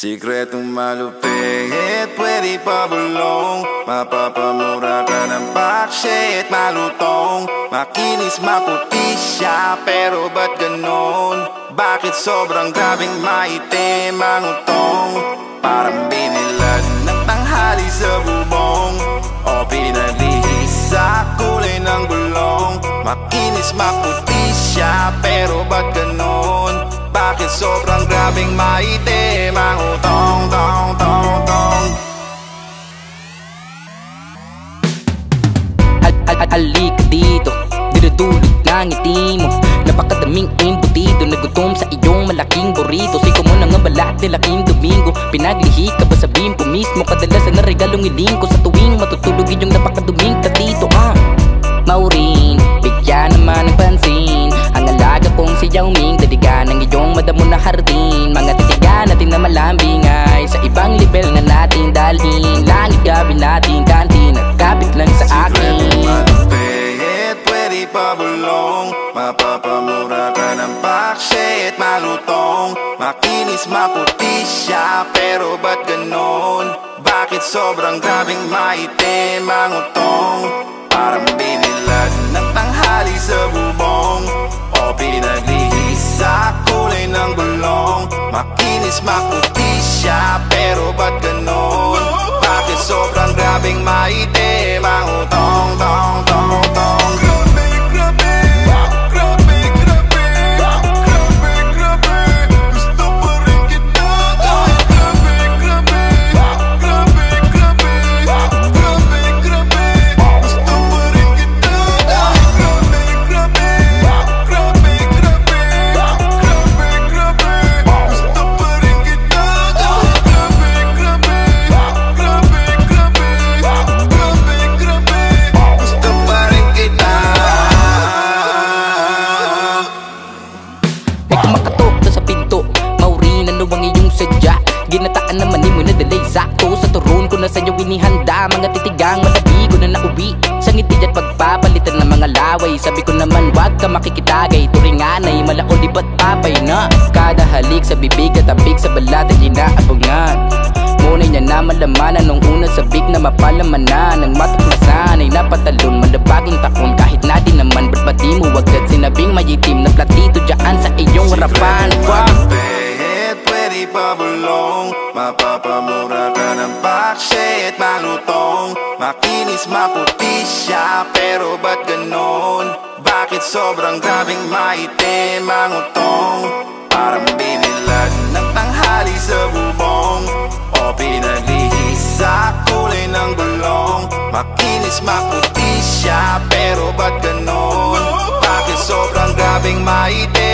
Sikretong malupit, pwede pa bulong Mapapamura ka ng bakshit, malutong Makinis, maputi siya, pero ba't ganon? Bakit sobrang grabing maitim ang utong? Parang binilag ng tanghali sa bubong O pinaglihis sa kulay ng gulong Makinis, maputi siya, pero ba't ganon? Bakit sobrang grabing maitim ang utong, tong, tong, tong. Al al al Alika dito Dinudulot ng ngiti mo. Napakadaming embutido Nagutom sa iyong malaking burrito. Siko mo na nga balat ni laking domingo. Pinaglihi ka ba sa bimpo mismo? Kadalasan na regalong iling ko Sa tuwing matutulog iyong napakaduming katito ah. Maureen, bigyan naman ng pansin. Ang alaga kong si Yao Ming madamo na hardin Mga titigan natin na malambing ay Sa ibang level na natin dalhin Langit gabi natin kantin At kapit lang sa akin malupit, pwede pa bulong Mapapamura ka ng bakshit, malutong Makinis, maputi siya, pero ba't ganon? Bakit sobrang grabing maitim ang utong? Parang binilag Makinis, maputi siya, pero ba't ganon? Bakit sobrang grabing maitim Ginataan naman ni mo na dalay sakto Sa turon ko na sa'yo inihanda. Mga titigang malabi ko na nauwi. Sa ngiti at pagpapalitan ng mga laway. Sabi ko naman wag ka makikitagay. Turinganay, malao di ba't papay na? Kada halik sa bibig at tabig sa balat ay inaabangan. Ngunay niya na malamanan nung una sabik na mapalamanan. Ang matuklasan ay napatalon malabaging taon. Kahit na di naman ba't ba di mo agad sinabing mayitim na platito Diyan sa iyong harapan bulong Mapapamura ka ng bakshit, malutong Makinis, maputi siya, pero ba't ganon? Bakit sobrang grabing maitim ang utong? Parang binilag ng tanghali sa bubong O pinaglihis sa kulay ng gulong Makinis, maputi siya, pero ba't ganon? Bakit sobrang grabing maitim